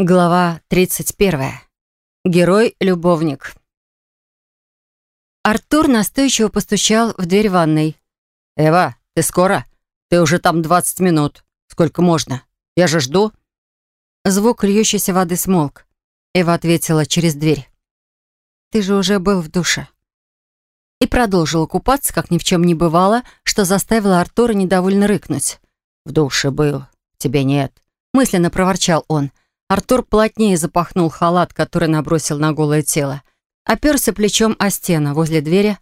Глава 31. Герой-любовник. Артур настойчиво постучал в дверь ванной. «Эва, ты скоро? Ты уже там 20 минут. Сколько можно? Я же жду». Звук льющейся воды смолк. Эва ответила через дверь. «Ты же уже был в душе». И продолжила купаться, как ни в чем не бывало, что заставило Артура недовольно рыкнуть. «В душе был. Тебе нет», — мысленно проворчал он. — Артур плотнее запахнул халат, который набросил на голое тело. Оперся плечом о стену возле двери,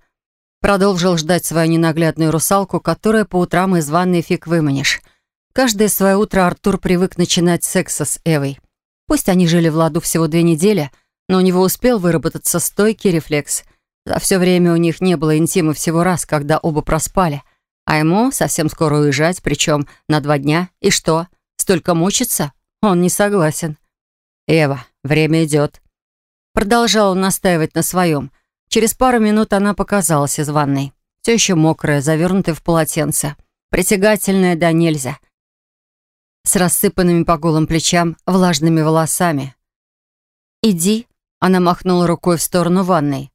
продолжил ждать свою ненаглядную русалку, которая по утрам из ванной фиг выманишь. Каждое свое утро Артур привык начинать секса с Эвой. Пусть они жили в ладу всего две недели, но у него успел выработаться стойкий рефлекс. За все время у них не было интима всего раз, когда оба проспали. А ему совсем скоро уезжать, причем на два дня. И что, столько мучиться? Он не согласен. «Эва, время идет». Продолжал он настаивать на своем. Через пару минут она показалась из ванной. Все еще мокрая, завернутая в полотенце. Притягательная да нельзя. С рассыпанными по голым плечам влажными волосами. «Иди», — она махнула рукой в сторону ванной.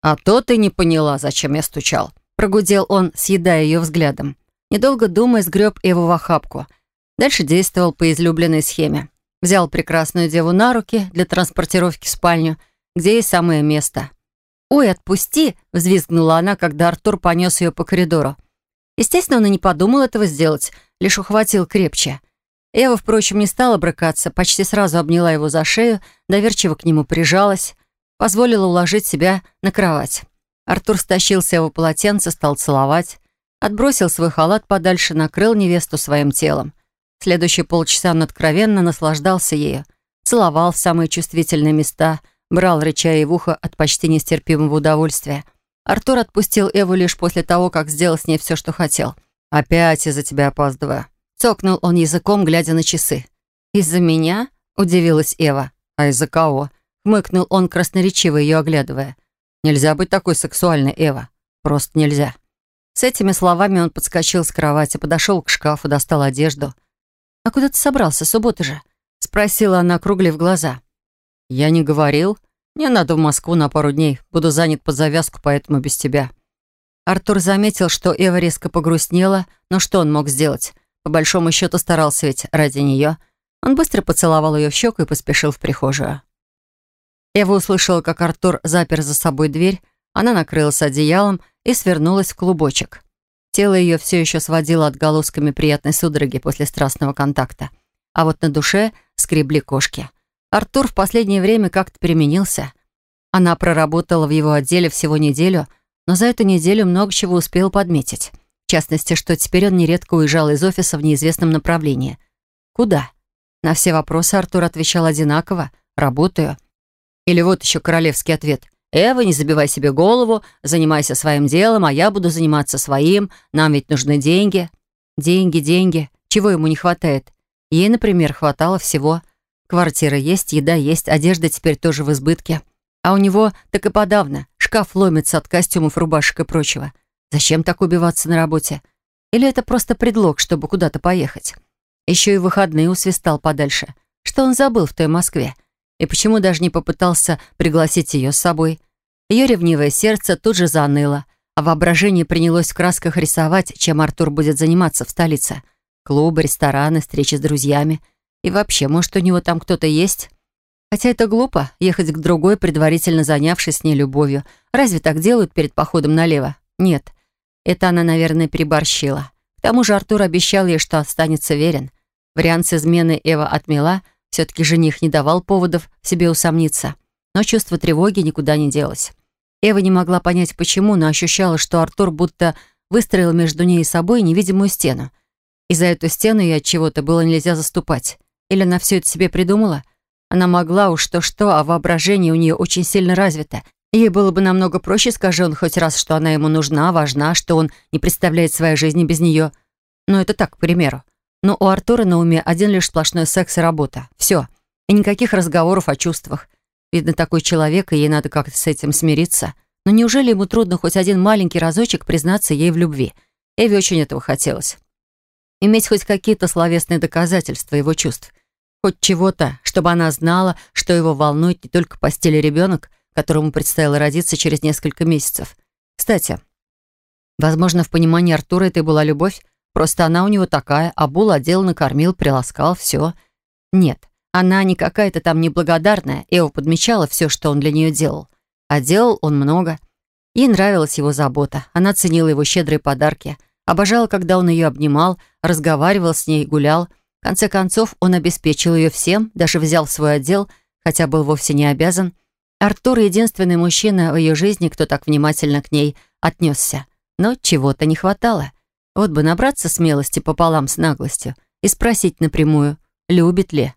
«А то ты не поняла, зачем я стучал», — прогудел он, съедая ее взглядом. Недолго думая, сгреб его в охапку. Дальше действовал по излюбленной схеме. Взял прекрасную деву на руки для транспортировки в спальню, где есть самое место. «Ой, отпусти!» — взвизгнула она, когда Артур понес ее по коридору. Естественно, он и не подумал этого сделать, лишь ухватил крепче. Эва, впрочем, не стала брыкаться, почти сразу обняла его за шею, доверчиво к нему прижалась, позволила уложить себя на кровать. Артур стащил с его полотенце, стал целовать, отбросил свой халат подальше, накрыл невесту своим телом. Следующие полчаса он откровенно наслаждался ею. Целовал в самые чувствительные места, брал, рыча ей в ухо от почти нестерпимого удовольствия. Артур отпустил Эву лишь после того, как сделал с ней все, что хотел. «Опять из-за тебя опаздываю». Цокнул он языком, глядя на часы. «Из-за меня?» — удивилась Эва. «А из-за кого?» — хмыкнул он, красноречиво ее оглядывая. «Нельзя быть такой сексуальной, Эва. Просто нельзя». С этими словами он подскочил с кровати, подошел к шкафу, достал одежду. «А куда ты собрался? Суббота же?» — спросила она, округлив глаза. «Я не говорил. Мне надо в Москву на пару дней. Буду занят под завязку, поэтому без тебя». Артур заметил, что Эва резко погрустнела, но что он мог сделать? По большому счету старался ведь ради нее. Он быстро поцеловал ее в щеку и поспешил в прихожую. Эва услышала, как Артур запер за собой дверь, она накрылась одеялом и свернулась в клубочек. Тело ее все еще сводило отголосками приятной судороги после страстного контакта. А вот на душе скребли кошки. Артур в последнее время как-то переменился. Она проработала в его отделе всего неделю, но за эту неделю много чего успел подметить. В частности, что теперь он нередко уезжал из офиса в неизвестном направлении. Куда? На все вопросы Артур отвечал одинаково. «Работаю». Или вот еще королевский ответ. «Эва, не забивай себе голову, занимайся своим делом, а я буду заниматься своим, нам ведь нужны деньги». Деньги, деньги. Чего ему не хватает? Ей, например, хватало всего. Квартира есть, еда есть, одежда теперь тоже в избытке. А у него так и подавно. Шкаф ломится от костюмов, рубашек и прочего. Зачем так убиваться на работе? Или это просто предлог, чтобы куда-то поехать? Еще и выходные усвистал подальше. Что он забыл в той Москве? И почему даже не попытался пригласить ее с собой? Ее ревнивое сердце тут же заныло, а воображение принялось в красках рисовать, чем Артур будет заниматься в столице. Клубы, рестораны, встречи с друзьями. И вообще, может, у него там кто-то есть? Хотя это глупо, ехать к другой, предварительно занявшись с ней любовью. Разве так делают перед походом налево? Нет. Это она, наверное, переборщила. К тому же Артур обещал ей, что останется верен. Вариант с изменой Эва отмела, все-таки жених не давал поводов себе усомниться. Но чувство тревоги никуда не делось. Эва не могла понять, почему, но ощущала, что Артур будто выстроил между ней и собой невидимую стену. И за эту стену ей от чего-то было нельзя заступать. Или она все это себе придумала? Она могла уж то-что, а воображение у нее очень сильно развито. Ей было бы намного проще, скажи он хоть раз, что она ему нужна, важна, что он не представляет своей жизни без нее. Но это так, к примеру. Но у Артура на уме один лишь сплошной секс и работа. Все. И никаких разговоров о чувствах. Видно, такой человек, и ей надо как-то с этим смириться. Но неужели ему трудно хоть один маленький разочек признаться ей в любви? Эви очень этого хотелось. Иметь хоть какие-то словесные доказательства его чувств. Хоть чего-то, что чтобы она знала, что его волнует не только постели ребенок, которому предстояло родиться через несколько месяцев. Кстати, возможно, в понимании Артура это и была любовь, просто она у него такая, а Бул одел, накормил, приласкал, все. Нет, она не какая-то там неблагодарная, Эва подмечала все, что он для нее делал. А делал он много. Ей нравилась его забота, она ценила его щедрые подарки, обожала, когда он ее обнимал, разговаривал с ней, гулял. В конце концов, он обеспечил ее всем, даже взял свой отдел, хотя был вовсе не обязан. Артур — единственный мужчина в ее жизни, кто так внимательно к ней отнесся. Но чего-то не хватало. Вот бы набраться смелости пополам с наглостью и спросить напрямую, любит ли.